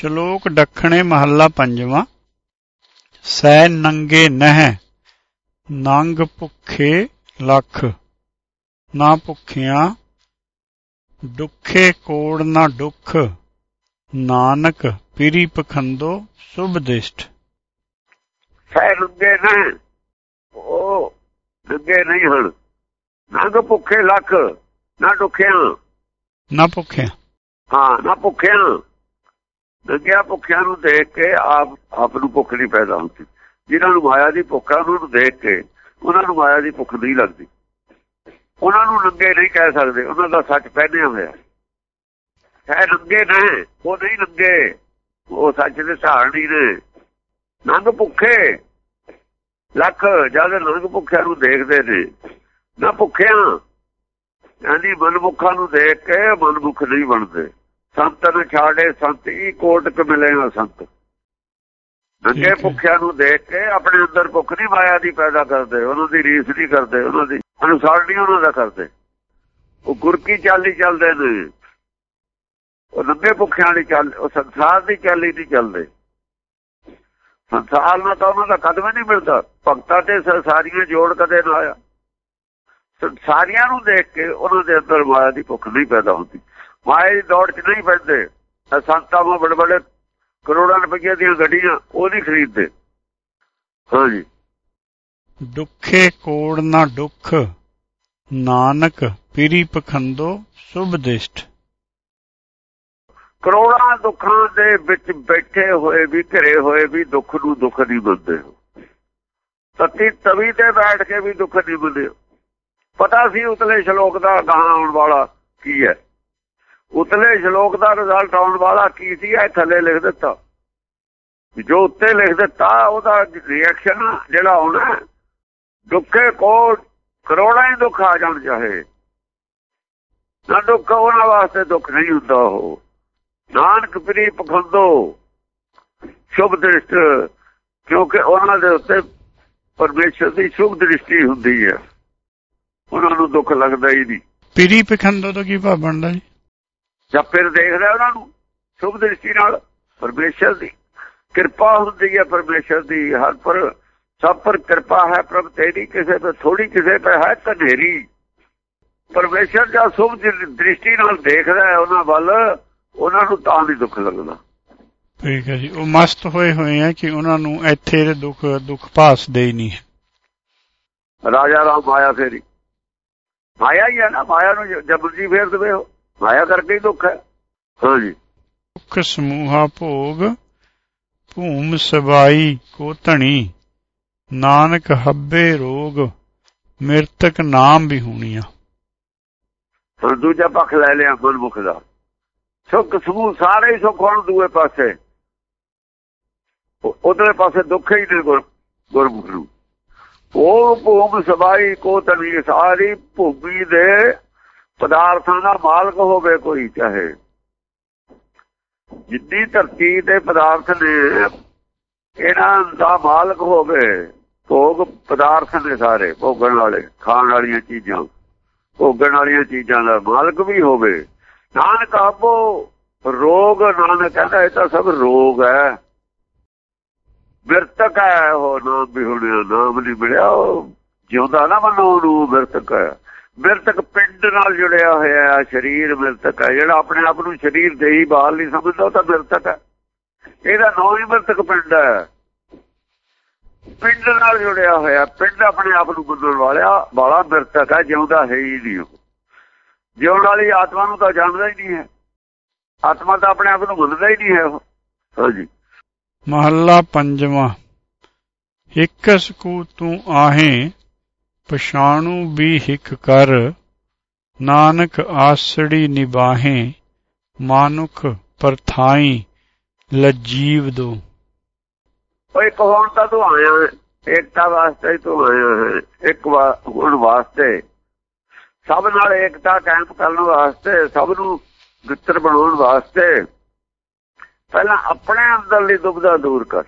ਸ਼ਲੋਕ ਦੱਖਣੇ ਮਹੱਲਾ ਪੰਜਵਾਂ। ਸੈ ਨੰਗੇ ਨਹਿ ਨੰਗ ਭੁੱਖੇ ਲੱਖ। ਨਾ ਭੁੱਖਿਆਂ ਦੁੱਖੇ ਕੋੜ ਨਾ ਦੁੱਖ ਨਾਨਕ ਪਿਰੀ ਪਖੰਦੋ ਸੁਭ ਦਿਸ਼ਟ। ਸੈ ਨੰਗੇ ਨੇ ਉਹ ਨੰਗੇ ਨਹੀਂ ਹਨ। ਨੰਗ ਭੁੱਖੇ ਲੱਖ ਨਾ ਦੁਖਿਆਂ ਨਾ ਭੁੱਖਿਆਂ। ਹਾਂ ਨਾ ਭੁੱਖਿਆਂ। ਨੰਗਿਆ ਭੁੱਖਿਆਂ ਨੂੰ ਦੇਖ ਕੇ ਆਪ ਆਪ ਨੂੰ ਭੁੱਖ ਨਹੀਂ ਪੈਦਾ ਹੁੰਦੀ। ਜਿਨ੍ਹਾਂ ਨੂੰ ਮਾਇਆ ਦੀ ਭੁੱਖ ਆ, ਉਹਨਾਂ ਨੂੰ ਦੇਖ ਕੇ ਉਹਨਾਂ ਨੂੰ ਮਾਇਆ ਦੀ ਭੁੱਖ ਨਹੀਂ ਲੱਗਦੀ। ਉਹਨਾਂ ਨੂੰ ਨੰਗੇ ਨਹੀਂ ਕਹਿ ਸਕਦੇ, ਉਹਨਾਂ ਦਾ ਸੱਚ ਪਹਿਨਿਆ ਹੋਇਆ। ਹੈ ਨੰਗੇ ਨੇ, ਉਹ ਨਹੀਂ ਨੰਗੇ। ਉਹ ਸੱਚ ਦੇ ਧਾਰਣੀ ਨੇ। ਨੰਗ ਭੁੱਖੇ। ਲੱਖ ਜਦ ਨੰਗ ਭੁੱਖਿਆਂ ਨੂੰ ਦੇਖਦੇ ਨੇ, ਨਾ ਭੁੱਖਿਆਂ। ਯਾਨੀ ਮਨਮੁੱਖਾਂ ਨੂੰ ਦੇਖ ਕੇ ਮਨਮੁੱਖ ਨਹੀਂ ਬਣਦੇ। ਸੰਤ ਨੇ ਛਾੜੇ ਸੰਤ ਹੀ ਕੋਟਕ ਮਿਲੇਗਾ ਸੰਤ। ਨੰਗੇ ਭੁੱਖਿਆਂ ਨੂੰ ਦੇਖ ਕੇ ਆਪਣੇ ਅੰਦਰ ਭੁੱਖ ਨਹੀਂ ਮਾਇਆ ਦੀ ਪੈਦਾ ਕਰਦੇ ਉਹਨਾਂ ਦੀ ਰੀਸ ਨਹੀਂ ਕਰਦੇ ਉਹਨਾਂ ਦੀ ਅਨੁਸਾਰ ਨਹੀਂ ਉਹਨਾਂ ਦਾ ਕਰਦੇ। ਉਹ ਗੁਰ ਕੀ ਚਾਲੀ ਚੱਲਦੇ ਨੇ। ਉਹ ਨੰਗੇ ਭੁੱਖਿਆਂ ਵਾਲੀ ਚੱਲ ਉਹ ਸੰਸਾਰ ਦੀ ਚਾਲੀ ਨਹੀਂ ਚੱਲਦੇ। ਸੰਸਾਰ ਨਾਲ ਤਾਂ ਉਹਨਾਂ ਦਾ ਕਦਮ ਨਹੀਂ ਮਿਲਦਾ। ਭਗਤਾਂ ਤੇ ਸਾਰੀਆਂ ਜੋੜ ਕਦੇ ਨਾ ਆਇਆ। ਸਾਰੀਆਂ ਨੂੰ ਦੇਖ ਕੇ ਉਹਨਾਂ ਦੇ ਅੰਦਰ ਮਾਇਆ ਦੀ ਭੁੱਖ ਨਹੀਂ ਪੈਦਾ ਹੁੰਦੀ। ਮਾਇਆ ਦੀ ਦੌੜ 'ਚ ਨਹੀਂ ਪੈਂਦੇ ਸੰਤਾਂ ਨੂੰ ਬੜੇ ਬੜੇ ਕਰੋੜਾਂ ਰੁਪਏ ਦੀਆਂ ਗੱਡੀਆਂ ਉਹ ਨਹੀਂ ਖਰੀਦਦੇ। ਹਾਂਜੀ ਦੁੱਖੇ ਕੋੜ ਨਾ ਦੁੱਖ ਨਾਨਕ ਪਿਰੀ ਪਖੰਦੋ ਸੁਭ ਦਿਸ਼ਟ। ਕਰੋੜਾਂ ਦੁੱਖਾਂ ਦੇ ਵਿੱਚ ਬੈਠੇ ਹੋਏ ਵੀ ਘਰੇ ਹੋਏ ਵੀ ਦੁੱਖ ਨੂੰ ਦੁੱਖ ਨਹੀਂ ਬੰਦੇ ਸੱਤੀ ਤਵੀ ਤੇ ਬੈਠ ਕੇ ਵੀ ਦੁੱਖ ਨਹੀਂ ਬੰਦੇ ਪਤਾ ਸੀ ਉਤਲੇ ਸ਼ਲੋਕ ਦਾ ਗਾਂ ਆਉਣ ਵਾਲਾ ਕੀ ਹੈ? ਉਤਲੇ ਸ਼ਲੋਕ ਦਾ ਰਿਜ਼ਲਟ ਆਉਣ ਵਾਲਾ ਕੀ ਸੀ? ਇਹ ਥੱਲੇ ਲਿਖ ਦਿੱਤਾ। ਜੋ ਉੱਤੇ ਲਿਖ ਦਿੱਤਾ, ਉਹਦਾ ਰਿਐਕਸ਼ਨ ਜਿਹੜਾ ਆਉਣਾ ਦੁੱਖੇ ਕੋਟ ਕਰੋੜਾਂ ਹੀ ਦੁੱਖ ਆ ਜਾਣ ਚਾਹੇ। ਨਾ ਦੁੱਖ ਉਹਨਾਂ ਵਾਸਤੇ ਦੁੱਖ ਨਹੀਂ ਹੁੰਦਾ ਉਹ। ਨਾਨਕ ਪ੍ਰੀ ਪਖੰਦੋ ਸ਼ੁਭ ਦ੍ਰਿਸ਼ਟ, ਕਿਉਂਕਿ ਉਹਨਾਂ ਦੇ ਉੱਤੇ ਪਰਮੇਸ਼ਰ ਦੀ ਸ਼ੁਭ ਦ੍ਰਿਸ਼ਟੀ ਹੁੰਦੀ ਹੈ। ਉਹਨਾਂ ਨੂੰ ਦੁੱਖ ਲੱਗਦਾ ਹੀ ਨਹੀਂ। ਪਿਰੀ ਪਖੰਦੋ ਤੋਂ ਕੀ ਭਾਵ ਬਣਦਾ ਜੀ? ਜਦ ਫਿਰ ਦੇਖਦਾ ਉਹਨਾਂ ਨੂੰ ਸ਼ੁਭ ਦ੍ਰਿਸ਼ਟੀ ਨਾਲ ਪਰਮੇਸ਼ਰ ਦੀ। ਕਿਰਪਾ ਹੁੰਦੀ ਹੈ ਪਰਮੇਸ਼ਰ ਦੀ ਹਰ ਪਰ ਸਭ ਪਰ ਕਿਰਪਾ ਹੈ ਪ੍ਰਭ ਤੇਰੀ ਕਿਸੇ ਤੇ ਥੋੜੀ ਕਿਸੇ ਤੇ ਹੈ ਕਨੇਰੀ ਪਰਮੇਸ਼ਰ ਦਾ ਸ਼ੁਭ ਦ੍ਰਿਸ਼ਟੀ ਨਾਲ ਦੇਖਦਾ ਹੈ ਉਹਨਾਂ ਵੱਲ ਉਹਨਾਂ ਨੂੰ ਤਾਂ ਨਹੀਂ ਦੁੱਖ ਲੱਗਦਾ। ਠੀਕ ਹੈ ਜੀ ਉਹ ਮਸਤ ਹੋਏ ਹੋਏ ਆ ਕਿ ਉਹਨਾਂ ਨੂੰ ਇੱਥੇ ਦੇ ਦੁੱਖ ਦੁੱਖ ਭਾਸਦੇ ਹੀ ਨਹੀਂ ਰਾਜਾ ਰਾਮ ਮਾਇਆ ਫੇਰੀ ਮਾਇਆ ਹੀ ਹੈ ਨਾ ਮਾਇਆ ਨੂੰ ਜਬਰਜੀ ਫੇਰ ਦਵੇ ਮਾਇਆ ਕਰਕੇ ਹੀ ਦੁੱਖ ਹੈ। ਹਾਂਜੀ। ਦੁੱਖ ਸਮੂਹਾ ਭੋਗ ਭੂਮ ਸਬਾਈ ਕੋ ਧਣੀ ਨਾਨਕ ਹੱਬੇ ਰੋਗ ਮਿਰਤਕ ਨਾਮ ਵੀ ਹੋਣੀਆਂ। ਹੁਣ ਦੂਜਾ ਪੱਖ ਲੈ ਲਿਆ ਮਨਮੁਖ ਦਾ। ਸੁੱਖ ਸਮੂਹ ਸਾਰੇ ਹੀ ਸੁੱਖ ਹੋਣ ਦੂਏ ਪਾਸੇ। ਉਧਰੇ ਪਾਸੇ ਦੁੱਖ ਹੀ ਨੇ ਗੁਰਮੁਖ ਨੂੰ। ਉਹ ਭੂਮ ਸਬਾਈ ਕੋ ਤਨੀ ਸਾਰੀ ਭੂਮੀ ਦੇ ਪਦਾਰਥਾਂ ਦਾ ਮਾਲਕ ਹੋਵੇ ਕੋਈ, ਚਾਹੇ। ਜਿੱਦੀ ਧਰਤੀ ਦੇ ਪਦਾਰਥ ਨੇ, ਇਹਨਾਂ ਦਾ ਮਾਲਕ ਹੋਵੇ, ਭੋਗ ਪਦਾਰਥ ਨੇ ਸਾਰੇ, ਭੋਗਣ ਵਾਲੇ, ਖਾਣ ਵਾਲੀਆਂ ਚੀਜ਼ਾਂ। ਭੋਗਣ ਵਾਲੀਆਂ ਚੀਜ਼ਾਂ ਦਾ ਮਾਲਕ ਵੀ ਹੋਵੇ। ਨਾਨਕ ਆਪੋ, ਰੋਗ, ਨਾਨਕ ਕਹਿੰਦਾ, ਇਹ ਤਾਂ ਸਭ ਰੋਗ ਹੈ। ਵਿਰਤਕ ਹੈ ਉਹ, ਨਾਮ ਵੀ ਹੁਣਿਆ ਨਾਮ ਨਹੀਂ ਮਿਲਿਆ ਜਿਉਂਦਾ ਨਾ ਮਨੋ ਨੂੰ ਵਿਰਤਕ ਹੈ। ਵਿਰਤਕ ਪਿੰਡ ਨਾਲ ਜੁੜਿਆ ਹੋਇਆ ਹੈ, ਸਰੀਰ ਵਿਰਤਕ ਹੈ। ਜਿਹੜਾ ਆਪਣੇ ਆਪ ਨੂੰ ਸਰੀਰ ਦੇ ਹੀ ਬਾਹਰ ਨਹੀਂ ਸਮਝਦਾ, ਉਹ ਤਾਂ ਵਿਰਤਕ ਹੈ। ਇਹਦਾ ਨਾਮ ਹੀ ਵਿਰਤਕ ਪਿੰਡ ਹੈ। ਪਿੰਡ ਨਾਲ ਜੁੜਿਆ ਹੋਇਆ, ਪਿੰਡ ਆਪਣੇ ਆਪ ਨੂੰ ਬੁੱਧਣ ਵਾਲਿਆ ਬਾਲਾ ਵਿਰਤਕ ਹੈ, ਜਿਉਂਦਾ ਹੈ ਹੀ ਨਹੀਂ ਜਿਉਣ ਵਾਲੀ ਆਤਮਾ ਨੂੰ ਤਾਂ ਜਾਣਦਾ ਹੀ ਨਹੀਂ ਹੈ। ਆਤਮਾ ਤਾਂ ਆਪਣੇ ਆਪ ਨੂੰ ਮੰਨਦਾ ਹੀ ਨਹੀਂ ਹੈ ਹਾਂਜੀ ਮਹੱਲਾ ਪੰਜਵਾਂ। ਇੱਕ ਸਕੂ ਤੂੰ ਆਹੇ ਪਛਾਣੂ ਵੀ ਹਿਕ ਕਰ, ਨਾਨਕ ਆਸੜੀ ਨਿਬਾਹੇ ਮਾਨੁਖ ਪਰਥਾਈ ਲਜੀਵ ਦੋ। ਓਏ ਕਹੋਣ ਤਾਂ ਤੂੰ ਆਇਆ ਏਕਤਾ ਵਾਸਤੇ ਤੂੰ ਆਇਆ ਇੱਕ ਹੁਣ ਵਾਸਤੇ। ਸਭ ਨਾਲ ਏਕਤਾ ਕਾਇਮ ਕਰਨ ਵਾਸਤੇ, ਸਭ ਨੂੰ ਮਿੱਤਰ ਬਣਾਉਣ ਵਾਸਤੇ। ਪਹਿਲਾਂ ਆਪਣੇ ਅੰਦਰਲੀ ਦੁਬਦਾ ਦੂਰ ਕਰ।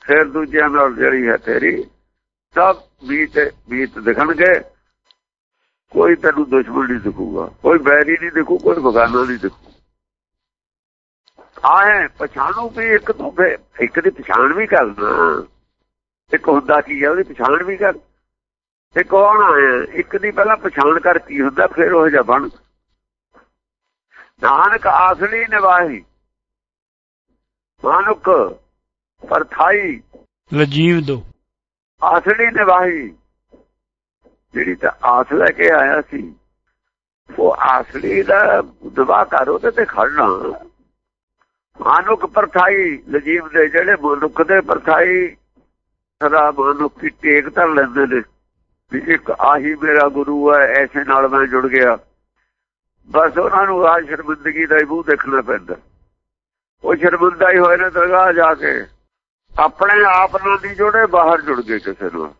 ਫਿਰ ਦੂਜਿਆਂ ਨਾਲ ਜਿਹੜੀ ਹੈ ਤੇਰੀ ਸਭ ਬੀਤ ਬੀਤ ਦਿਖਣਗੇ। ਕੋਈ ਤੈਨੂੰ ਦੁਸ਼ਮਣ ਨਹੀਂ ਦਿਖੂਗਾ, ਕੋਈ ਬੈਰੀ ਨਹੀਂ ਦਿਖੂ, ਕੋਈ ਬਗਾਨਾ ਨਹੀਂ ਦਿਖੂ। ਆਏ ਪਛਾਣੂ ਵੀ ਇੱਕ ਤੋਂ ਇੱਕ ਦੀ ਪਛਾਣ ਵੀ ਕਰਨਾ ਇੱਕ ਹੁੰਦਾ ਕੀ ਹੈ, ਉਹਦੀ ਪਛਾਣ ਵੀ ਕਰ। ਤੇ ਕੌਣ ਆਇਆ, ਇੱਕ ਦੀ ਪਹਿਲਾਂ ਪਛਾਣ ਕਰ ਕੀ ਹੁੰਦਾ, ਫਿਰ ਉਹ ਜਿਹਾ ਬਣ। ਨਾਨਕ ਆਸਲੀ ਨਿਵਾਹੀ ਮਾਨੁਕ ਪਰਥਾਈ ਲਜੀਵ ਦੋ। ਆਸਲੀ ਨਿਵਾਹੀ ਜਿਹੜੀ ਤਾਂ ਆਸ ਲੈ ਕੇ ਆਇਆ ਸੀ, ਉਹ ਆਸਲੀ ਦਾ ਦਵਾ ਕਰੋ ਤੇ ਖੜਨਾ। ਮਾਨੁਕ ਪਰਥਾਈ ਲਜੀਵ ਦੇ ਜਿਹੜੇ ਮਨੁੱਖ ਦੇ ਪਰਥਾਈ, ਸਦਾ ਮਨੁੱਖ ਦੀ ਟੇਕ ਧਰ ਲੈਂਦੇ ਨੇ। ਵੀ ਇੱਕ ਆਹੀ ਮੇਰਾ ਗੁਰੂ ਹੈ, ਐਸੇ ਨਾਲ ਮੈਂ ਜੁੜ ਗਿਆ। ਬਸ ਉਹਨਾਂ ਨੂੰ ਆ ਸ਼ਰਮਿੰਦਗੀ ਦਾ ਹੀ ਮੂੰਹ ਦੇਖਣਾ ਪੈਂਦਾ। ਉਹ ਸ਼ਰਮਿੰਦਾ ਹੀ ਹੋਏ ਨੇ ਦਰਗਾਹ ਜਾ ਕੇ। ਆਪਣੇ ਆਪ ਨਾਲ ਨਹੀਂ ਜੁੜੇ ਬਾਹਰ ਜੁੜ ਗਏ ਕਿਸੇ ਨਾਲ।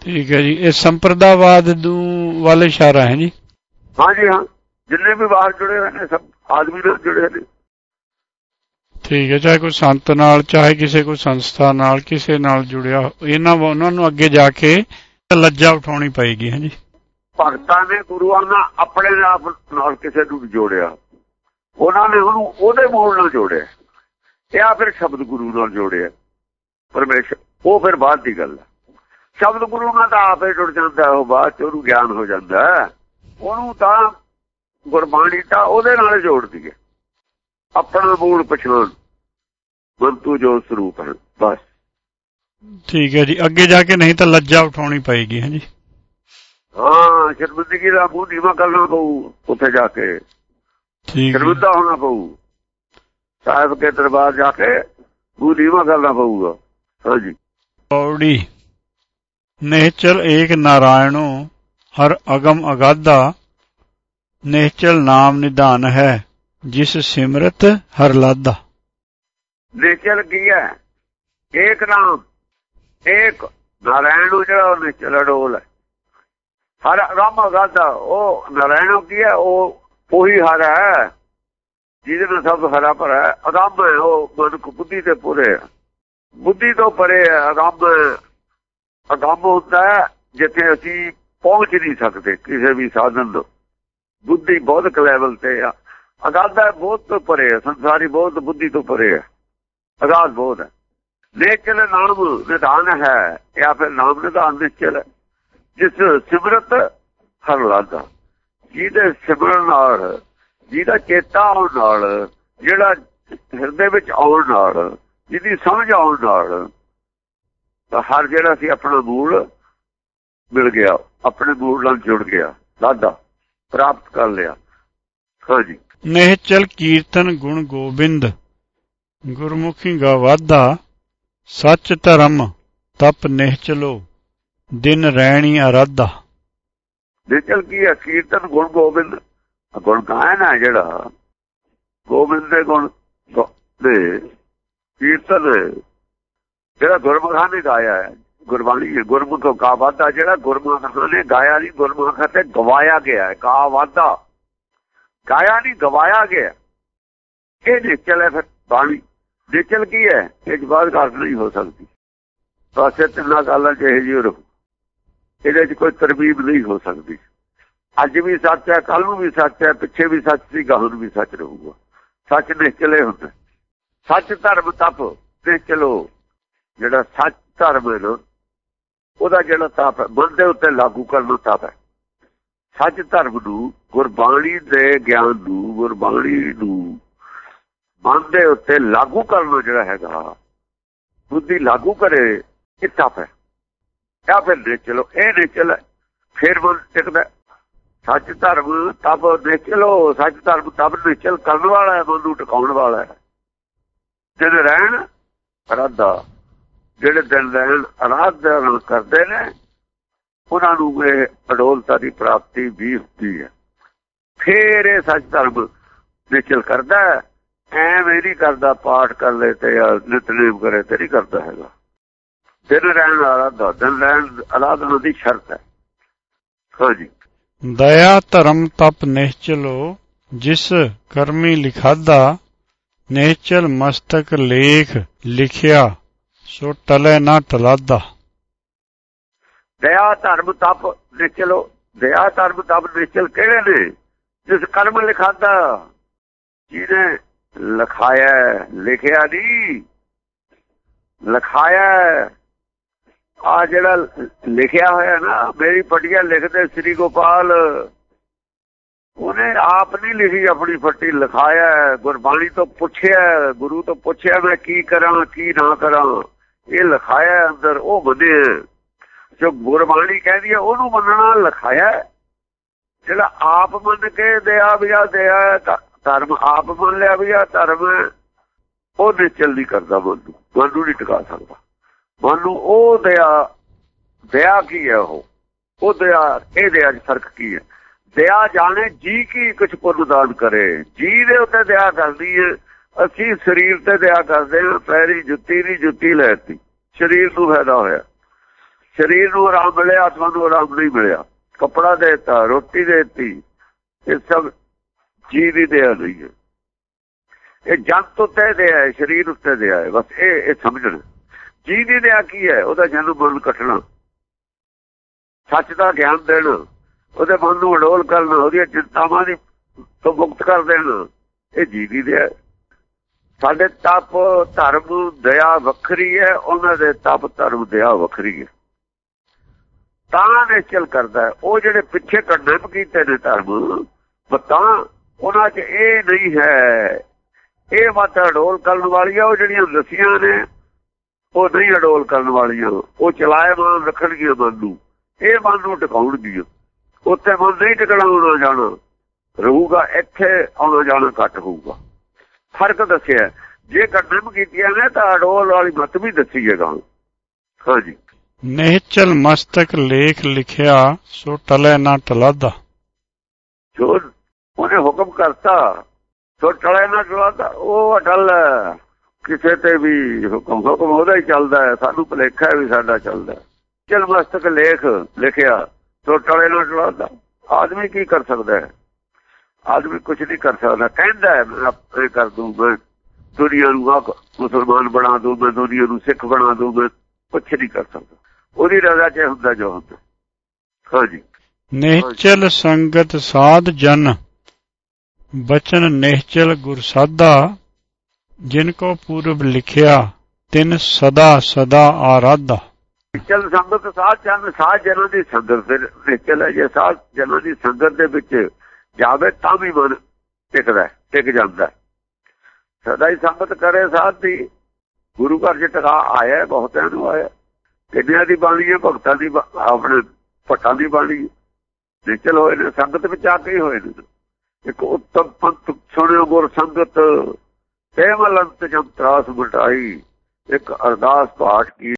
ਠੀਕ ਹੈ ਜੀ। ਇਹ ਸੰਪਰਦਾਵਾਦ ਨੂੰ ਵੱਲ ਇਸ਼ਾਰਾ ਹੈ ਜੀ? ਹਾਂਜੀ ਹਾਂ। ਜਿੰਨੇ ਵੀ ਬਾਹਰ ਜੁੜੇ ਹੋਏ ਨੇ ਸਭ ਆਦਮੀ ਨਾਲ ਜੁੜੇ ਨੇ। ਠੀਕ ਹੈ। ਚਾਹੇ ਕੋਈ ਸੰਤ ਨਾਲ ਚਾਹੇ ਕਿਸੇ ਕੋਈ ਸੰਸਥਾ ਨਾਲ ਕਿਸੇ ਨਾਲ ਜੁੜਿਆ ਇਹਨਾਂ ਉਹਨਾਂ ਨੂੰ ਅੱਗੇ ਜਾ ਕੇ ਲੱਜਾ ਉਠਾਉਣੀ ਪਏਗੀ ਹਾਂਜੀ ਭਗਤਾਂ ਨੇ ਗੁਰੂਆਂ ਨਾਲ ਆਪਣੇ ਆਪ ਨਾਲ ਕਿਸੇ ਨੂੰ ਜੋੜਿਆ। ਉਹਨਾਂ ਨੇ ਉਹਨੂੰ ਉਹਦੇ ਮੂਲ ਨਾਲ ਜੋੜਿਆ। ਇਹ ਆ ਫਿਰ ਸ਼ਬਦ ਗੁਰੂ ਨਾਲ ਜੋੜਿਆ ਪਰਮੇਸ਼ਰ ਉਹ ਫਿਰ ਬਾਅਦ ਦੀ ਗੱਲ ਹੈ। ਸ਼ਬਦ ਗੁਰੂ ਨਾਲ ਤਾਂ ਆਪੇ ਜੁੜ ਜਾਂਦਾ ਉਹ ਬਾਅਦ ਚ ਉਹਨੂੰ ਗਿਆਨ ਹੋ ਜਾਂਦਾ ਉਹਨੂੰ ਤਾਂ ਗੁਰਬਾਣੀ ਤਾਂ ਉਹਦੇ ਨਾਲ ਜੋੜਦੀ ਹੈ। ਆਪਣਾ ਮੂਲ ਪਛਾਣ ਬੰਤੂ ਜੋ ਸਰੂਪ ਹੈ ਬਸ। ਠੀਕ ਹੈ ਜੀ ਅੱਗੇ ਜਾ ਕੇ ਨਹੀਂ ਤਾਂ ਲੱਜਾ ਉਠਾਉਣੀ ਪਏਗੀ ਹਾਂਜੀ ਹਾਂ ਸ਼ਰਮਿੰਦਗੀ ਦਾ ਮੂੰਹ ਨੀਵਾ ਕਰਨਾ ਪਊ ਉੱਥੇ ਜਾ ਕੇ। ਠੀਕ ਸ਼ਰਮਿੰਦਾ ਹੋਣਾ ਪਊ। ਸਾਹਿਬ ਕੇ ਦਰਬਾਰ ਜਾ ਕੇ ਮੂੰਹ ਨੀਵਾ ਕਰਨਾ ਪਊਗਾ। ਹਾਂਜੀ। ਪੌੜੀ। ਨਿਹਚਲ ਏਕ ਨਾਰਾਇਣੋ ਹਰ ਅਗਮ ਅਗਾਧਾ। ਨਿਹਚਲ ਨਾਮ ਨਿਧਾਨ ਹੈ ਜਿਸ ਸਿਮਰਤ ਹਰ ਲਾਦਾ ਨਿਚਲ ਕੀ ਹੈ? ਏਕ ਨਾਮ। ਏਕ ਨਾਰਾਇਣ ਨੂੰ ਜਿਹੜਾ ਉਹ ਨਿਚਲ ਡੋਲ ਹੈ। ਹਰ ਅਗਮ ਅਗਾਧਾ ਉਹ ਨਾਰਾਇਣ ਕੀ ਹੈ? ਉਹ ਉਹੀ ਹਰ ਹੈ। ਜਿਹਦੇ ਨਾਲ ਸਭ ਹਰਾ ਭਰਾ ਹੈ ਹੈ ਉਹ ਮਨੁੱਖ ਬੁੱਧੀ ਤੇ ਪੂਰੇ ਹੈ। ਬੁੱਧੀ ਤੋਂ ਪਰੇ ਹੈ ਅਗੰਮ ਅਗੰਮ ਹੁੰਦਾ ਜਿੱਥੇ ਅਸੀਂ ਪਹੁੰਚ ਨਹੀਂ ਸਕਦੇ, ਕਿਸੇ ਵੀ ਸਾਧਨ ਤੋਂ। ਬੁੱਧੀ ਬਹੁਤ ਲੈਵਲ ਤੇ ਆ। ਅਗਾਧਾ ਬਹੁਤ ਪਰੇ ਹੈ, ਸੰਸਾਰੀ ਬਹੁਤ ਬੁੱਧੀ ਤੋਂ ਪਰੇ ਹੈ। ਅਗਾਧ ਬਹੁਤ ਹੈ। ਲੇਕਿਨ ਨਾਮ ਨਿਧਾਨ ਹੈ, ਜਾਂ ਫਿਰ ਨਾਮ ਨਿਧਾਨ ਨਿਚਲ ਜਿਸ ਸਿਮਰਤ ਹਰ ਲਾਦਾ ਜਿਹਦੇ ਸਿਮਰਨ ਨਾਲ ਜਿਹਦਾ ਚੇਤਾ ਆਉਣ ਨਾਲ ਜਿਹੜਾ ਹਿਰਦੇ ਵਿੱਚ ਆਉਣ ਨਾਲ ਜਿਹਦੀ ਸਮਝ ਆਉਣ ਨਾਲ ਤਾਂ ਹਰ ਜਿਹੜਾ ਸੀ ਆਪਣਾ ਮੂਲ ਮਿਲ ਗਿਆ ਆਪਣੇ ਮੂਲ ਨਾਲ ਜੁੜ ਗਿਆ ਲਾਦਾ ਪ੍ਰਾਪਤ ਕਰ ਲਿਆ। ਹਾਂਜੀ ਨਿਹਚਲ ਕੀਰਤਨ ਗੁਣ ਗੋਬਿੰਦ ਗੁਰਮੁਖੀ ਗਵਾਦਾ ਸੱਚ ਧਰਮ ਤਪ ਨਿਹਚਲੋ ਦਿਨ ਰਹਿਣੀ ਅਰਾਧਾ। ਨਿਚਲ ਕੀ ਹੈ ਕੀਰਤਨ ਗੁਣ ਗੋਬਿੰਦ ਗੁਣ ਕਾਇਨ ਹੈ ਜਿਹੜਾ, ਗੋਬਿੰਦ ਦੇ ਗੁਣ ਦੇ ਕੀਰਤਨ ਜਿਹੜਾ ਗੁਰਮੁਖਾਂ ਨੇ ਗਾਇਆ ਹੈ, ਗੁਰਬਾਣੀ ਗੁਰਮੁਖ ਕਾ ਵਾਦਾ ਜਿਹੜਾ ਗੁਰਮੁਖਾਂ ਨੇ ਗਾਇਆ ਨਹੀਂ, ਗੁਰਮੁਖਾਂ ਤੇ ਗਵਾਇਆ ਗਿਆ ਹੈ, ਕਾ ਵਾਦਾ ਗਾਇਆ ਨਹੀਂ, ਗਵਾਇਆ ਗਿਆ। ਇਹ ਨਿਚਲ ਹੈ ਫਿਰ ਬਾਣੀ। ਨਿਚਲ ਕੀ ਹੈ? ਇਹ ਜਵਾਬ ਕਰ ਨਹੀਂ ਹੋ ਸਕਦੀ। ਪਾਸੇ ਤਿੰਨਾਂ ਗੱਲਾਂ ਚ ਇਹ ਜੀ ਰਹੋ ਇਹਦੇ 'ਚ ਕੋਈ ਤਰਬੀਬ ਨਹੀਂ ਹੋ ਸਕਦੀ। ਅੱਜ ਵੀ ਸੱਚ ਹੈ ਕੱਲ ਨੂੰ ਵੀ ਸੱਚ ਹੈ, ਪਿੱਛੇ ਵੀ ਸੱਚ ਸੀ, ਗਾਹ ਨੂੰ ਵੀ ਸੱਚ ਰਹੂਗਾ। ਸੱਚ ਨਿਚਲੇ ਹੁੰਦਾ। ਸੱਚ ਧਰਮ ਤਪ ਤੇ ਚਲੋ ਜਿਹੜਾ ਸੱਚ ਧਰਮ ਹੈ ਨਾ, ਉਹਦਾ ਜਿਹੜਾ ਤਪ ਹੈ ਮਨ ਦੇ ਉੱਤੇ ਲਾਗੂ ਕਰਨ ਤਪ ਹੈ। ਸੱਚ ਧਰਮ ਨੂੰ, ਗੁਰਬਾਣੀ ਦੇ ਗਿਆਨ ਨੂੰ, ਗੁਰਬਾਣੀ ਨੂੰ ਮਨ ਦੇ ਉੱਤੇ ਲਾਗੂ ਕਰਨਾ ਜਿਹੜਾ ਹੈਗਾ, ਬੁੱਧੀ ਲਾਗੂ ਕਰੇ, ਇਹ ਤਪ ਹੈ। ਜਾਂ ਫਿਰ ਦੇ ਚਲੋ ਇਹ ਦੇ ਚਲ ਫਿਰ ਮਨ ਟਿਕਦਾ ਸੱਚ ਧਰਮ ਤਪ ਨਿਚਲੋ ਸੱਚ ਧਰਮ ਤਪ ਨਿਚਲ ਕਰਨ ਵਾਲਾ ਹੈ ਮਨ ਟਿਕਾਉਣ ਵਾਲਾ ਹੈ। ਦਿਨ ਰਹਿਣ, ਅਰਾਧਾ। ਜਿਹੜੇ ਦਿਨ ਰਹਿਣ, ਅਰਾਧਾ ਕਰਦੇ ਨੇ, ਉਹਨਾਂ ਨੂੰ ਇਹ ਅਡੋਲਤਾ ਦੀ ਪ੍ਰਾਪਤੀ ਵੀ ਹੁੰਦੀ ਹੈ। ਫੇਰ ਇਹ ਸੱਚ ਧਰਮ ਨਿਚਲ ਕਰਦਾ ਐਵੇਂ ਨਹੀਂ ਕਰਦਾ, ਪਾਠ ਕਰ ਲੈ ਤੇ ਨਿਤਨੇਮ ਕਰੇ ਤੇ ਨਹੀਂ ਕਰਦਾ ਹੈਗਾ। ਦਿਨ ਰਹਿਣ ਵਾਲਾ ਦਿਨ ਰਹਿਣ, ਅਰਾਧਨਾ ਦੀ ਸ਼ਰਤ ਹੈ। ਹਾਂਜੀ। ਦਇਆ ਧਰਮ ਤਪ ਨਿਹਚਲੋ ਜਿਸ ਕਰਮੀ ਲਿਖਾਦਾ ਨਿਹਚਲ ਮਸਤਕ ਲੇਖ ਲਿਖਿਆ, ਸੋ ਟਲੇ ਨਾ ਟਲਾਦਾ ਦਇਆ ਧਰਮ ਤਪ ਨਿਚਲੋ ਦਇਆ ਧਰਮ ਤਪ ਨਿਚਲ ਕਿਹੜੇ ਨੇ? ਜਿਸ ਕਰਮ ਲਿਖਾਦਾ ਜਿਹਨੇ ਲਖਾਇਆ, ਲਿਖਿਆ ਨਹੀਂ। ਲਖਾਇਆ ਆ ਜਿਹੜਾ ਲਿਖਿਆ ਹੋਇਆ ਨਾ, ਮੇਰੀ ਪਟੀਆਂ ਲਿਖਦੇ ਸ੍ਰੀ ਗੋਪਾਲ। ਉਹਨੇ ਆਪ ਨਹੀਂ ਲਿਖੀ ਆਪਣੀ ਫੱਟੀ ਲਿਖਾਇਆ ਗੁਰਬਾਣੀ ਤੋਂ ਪੁੱਛਿਆ ਗੁਰੂ ਤੋਂ ਪੁੱਛਿਆ, ਮੈਂ ਕੀ ਕਰਾਂ, ਕੀ ਨਾ ਕਰਾਂ। ਇਹ ਲਿਖਾਇਆ ਅੰਦਰ, ਉਹ ਬਦੇ ਜੋ ਗੁਰਬਾਣੀ ਕਹਿੰਦੀ ਹੈ, ਉਹਨੂੰ ਮੰਨਣਾ ਲਿਖਾਇਆ ਜਿਹੜਾ ਆਪ ਮੰਨ ਕੇ ਦਿਆ ਵਿਆ ਦਿਆ ਧਰਮ ਆਪ ਮੰਨ ਲਿਆ ਵੀ ਆ, ਧਰਮ ਉਹ ਨਿਚਲ ਨਹੀਂ ਕਰਦਾ ਮਨ। ਨੂੰ ਮਨ ਨੂੰ ਨਹੀਂ ਟਿਕਾ ਸਕਦਾ। ਮਨ, ਉਹ ਦਇਆ ਦਇਆ ਕੀ ਹੈ ਉਹ? ਉਹ ਦਿਆ ਇਹ ਦਇਆ ਚ ਫ਼ਰਕ ਕੀ ਹੈ? ਦਇਆ ਜਾਣੇ, ਜੀ ਕੀ ਕੁਝ ਪੁਰਦਾਨ ਕਰੇ? ਜੀ ਦੇ ਉੱਤੇ ਦਇਆ ਕਰਦੀ ਹੈ ਅਸੀਂ ਸਰੀਰ ਤੇ ਦਿਆ ਕਰਦੇ ਹਾਂ, ਪੈਰੀ ਜੁੱਤੀ ਦੀ ਜੁੱਤੀ ਲੈਤੀ। ਸਰੀਰ ਨੂੰ ਫਾਇਦਾ ਹੋਇਆ। ਸਰੀਰ ਨੂੰ ਆਰਾਮ ਮਿਲਿਆ, ਆਤਮਾ ਨੂੰ ਆਰਾਮ ਨਹੀਂ ਮਿਲਿਆ। ਕਪੜਾ ਦੇਤਾ, ਰੋਟੀ ਦੇਤੀ। ਇਹ ਸਭ ਜੀ ਦੀ ਦਿਆ ਨਹੀਂ ਹੈ। ਇਹ ਜੰਤ ਉੱਤੇ ਦਇਆ ਹੈ, ਸਰੀਰ ਉੱਤੇ ਦਇਆ ਹੈ। ਬਸ ਇਹ ਇਹ ਸਮਝਣ। ਜੀ ਦੀ ਦਿਆ ਕੀ ਹੈ ਉਹਦਾ ਜਨਮ ਮਨ ਕੱਟਣਾ। ਸੱਚ ਦਾ ਗਿਆਨ ਦੇਣਾ, ਉਹਦੇ ਮਨ ਨੂੰ ਅਡੋਲ ਕਰਨਾ, ਉਹਦੀਆਂ ਚਿੰਤਾਵਾਂ ਦੀ ਤੋਂ ਮੁਕਤ ਕਰ ਦੇਣਾ, ਇਹ ਜੀ ਦੀ ਦਿਆ ਸਾਡੇ ਤਪ ਧਰਮ ਦਇਆ ਵੱਖਰੀ ਹੈ, ਉਹਨਾਂ ਦੇ ਤਪ ਧਰਮ ਦਇਆ ਵੱਖਰੀ ਹੈ। ਤਾਂ ਨਿਸ਼ਚਲ ਕਰਦਾ ਉਹ ਜਿਹੜੇ ਪਿੱਛੇ ਕੰਡਮ ਕੀਤੇ ਨੇ ਧਰਮ ਬਤਾ ਉਹਨਾਂ 'ਚ ਇਹ ਨਹੀਂ ਹੈ। ਇਹ ਮਤ ਅਡੋਲ ਕਰਨ ਵਾਲੀ ਆ ਉਹ ਜਿਹੜੀਆਂ ਦਸੀਆਂ ਨੇ ਉਹ ਨਹੀਂ ਅਡੋਲ ਕਰਨ ਵਾਲੀਆਂ। ਉਹ ਚਲਾਏ ਮਾਨ ਰੱਖਣਗੀਆਂ ਮਨ ਨੂੰ ਇਹ ਮਨ ਨੂੰ ਟਿਕਾਉਣਗੀਆਂ। ਉੱਥੇ ਮਨ ਨਹੀਂ ਟਿਕਾਉਣਾ ਜਾਣਾ। ਰਹੂਗਾ ਇੱਥੇ ਆਉਣਾ ਜਾਣਾ ਘੱਟ ਹੋਊਗਾ। ਫ਼ਰਕ ਦੱਸਿਆ ਜੇ ਕੰਡਮ ਕੀਤੀਆਂ ਨੇ ਤਾਂ ਅਡੋਲ ਵਾਲੀ ਮਤ ਵੀ ਦੱਸੀ ਹੈ ਗਾਂ। ਹਾਂਜੀ। ਨਿਹਚਲ ਮਸਤਕ ਲੇਖ ਲਿਖਿਆ ਸੋ ਟਲੇ ਨਾ ਟਲਾਦਾ। ਜੋ ਉਹਨੇ ਹੁਕਮ ਕਰਤਾ। ਸੋ ਟਲੇ ਨਾ ਟਲਾਦਾ ਉਹ ਅਟਲ ਕਿਸੇ ਤੇ ਵੀ ਹੁਕਮ ਹੁਕਮ ਉਹਦਾ ਹੀ ਚੱਲਦਾ ਹੈ। ਸਾਨੂੰ ਭਲੇਖਾ ਵੀ ਸਾਡਾ ਚੱਲਦਾ ਚਲ ਮਸਤਕ ਲੇਖ ਲਿਖਿਆ ਸੋ ਟਲੇ ਨਾ ਟਲਾਦਾ ਆਦਮੀ ਕੀ ਕਰ ਸਕਦਾ ਹੈ? ਆਦਮੀ ਕੁਝ ਨਹੀਂ ਕਰ ਸਕਦਾ। ਕਹਿੰਦਾ ਹੈ, ਮੈਂ ਇਹ ਕਰ ਦੂੰ, ਮੈਂ ਦੁਨੀਆ ਨੂੰ ਮੁਸਲਮਾਨ ਬਣਾ ਦੂੰ, ਮੈਂ ਦੁਨੀਆ ਨੂੰ ਸਿੱਖ ਬਣਾ ਦੂੰ, ਮੈਂ ਕੁਝ ਨਹੀਂ ਕਰ ਸਕਦਾ। ਉਹਦੀ ਰਜ਼ਾ 'ਚ ਹੁੰਦਾ ਜੋ ਹੁੰਦਾ। ਹਾਂਜੀ ਨਿਹਚਲ ਸੰਗਤ ਸਾਧ ਜਨ, ਬਚਨ ਨਿਹਚਲ ਗੁਰ ਸਾਧਾ। ਜਿਨ ਕੋ ਪੂਰਬ ਲਿਖਿਆ, ਤਿਨ ਸਦਾ ਸਦਾ ਆਰਾਧਾ। ਨਿਹਚਲ ਸੰਗਤ ਸਾਧ ਜਨ ਸਾਧ ਜਨਾਂ ਦੀ ਸੰਗਤ ਦੇ ਨਿਹਚਲ ਹੈ, ਜੇ ਸਾਧ ਜਨਾਂ ਦੀ ਸੰਗਤ ਦੇ ਵਿੱਚ ਜਾਵੇ ਤਾਂ ਵੀ ਮਨ ਟਿਕਦਾ ਟਿਕ ਜਾਂਦਾ ਸਦਾ ਹੀ ਸੰਗਤ ਕਰੇ ਸਾਧ ਦੀ। ਗੁਰੂ ਘਰ ਚ ਟਿਕਾ ਆਇਆ ਬਹੁਤਿਆਂ ਨੂੰ ਆਇਆ ਕਿੰਨਿਆਂ ਦੀ ਬਾਣੀ ਹੈ, ਭਗਤਾਂ ਦੀ ਆਪਣੇ ਭੱਟਾਂ ਦੀ ਬਾਣੀ ਨਿਚਲ ਹੋਏ ਨੇ, ਸੰਗਤ ਵਿੱਚ ਆ ਕੇ ਹੋਏ ਨੇ। ਇੱਕ ਉੱਤਮ ਪੰਥ ਸੁਣਿਓ ਗੁਰ ਸੰਗਤ। ਤੇਮਲੰਤ ਜਮ ਤਰਾਸ ਮਟਾਈ ਇੱਕ ਅਰਦਾਸ ਪਾਠ ਕੀ।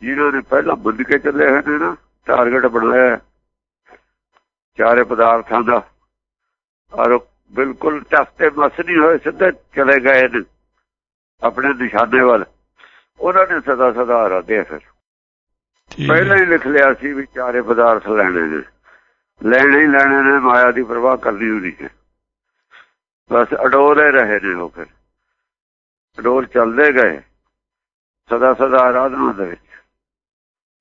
ਜਿਹਨਾਂ ਨੇ ਪਹਿਲਾਂ ਬੰਦ ਕੇ ਚੱਲੇ ਹੋਏ ਨੇ ਨਾ ਟਾਰਗੇਟ ਬਣਾਇਆ। ਚਾਰੇ ਪਦਾਰਥਾਂ ਦਾ। ਔਰ ਬਿਲਕੁਲ ਟਸਤੇ ਮਸ ਨਹੀਂ ਹੋਏ ਸਿੱਧੇ ਚਲੇ ਗਏ ਨੇ ਆਪਣੇ ਨਿਸ਼ਾਨੇ ਵੱਲ। ਉਹਨਾਂ ਨੇ ਸਦਾ ਸਦਾ ਆਰਾਧਿਆ ਫਿਰ। ਪਹਿਲਾਂ ਹੀ ਲਿਖ ਲਿਆ ਸੀ ਵੀ ਚਾਰੇ ਪਦਾਰਥ ਲੈਣੇ ਨੇ। ਲੈਣੇ ਹੀ ਲੈਣੇ ਨੇ ਮਾਇਆ ਦੀ ਪ੍ਰਵਾਹ ਕਰਨੀ ਹੁੰਦੀ ਹੈ। ਬਸ ਅਡੋਲੇ ਰਹੇ ਨੇ ਉਹ ਫਿਰ। ਅਡੋਲ ਚੱਲਦੇ ਗਏ। ਸਦਾ ਸਦਾ ਆਰਾਧਨਾ ਦੇ ਵਿੱਚ।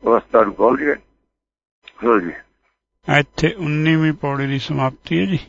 ਅਵਸਥਾ ਨੂੰ ਪਹੁੰਚ ਗਏ। ਹਾਂਜੀ ਇੱਥੇ 19ਵੀਂ ਪੌੜੀ ਦੀ ਸਮਾਪਤੀ ਹੈ ਜੀ।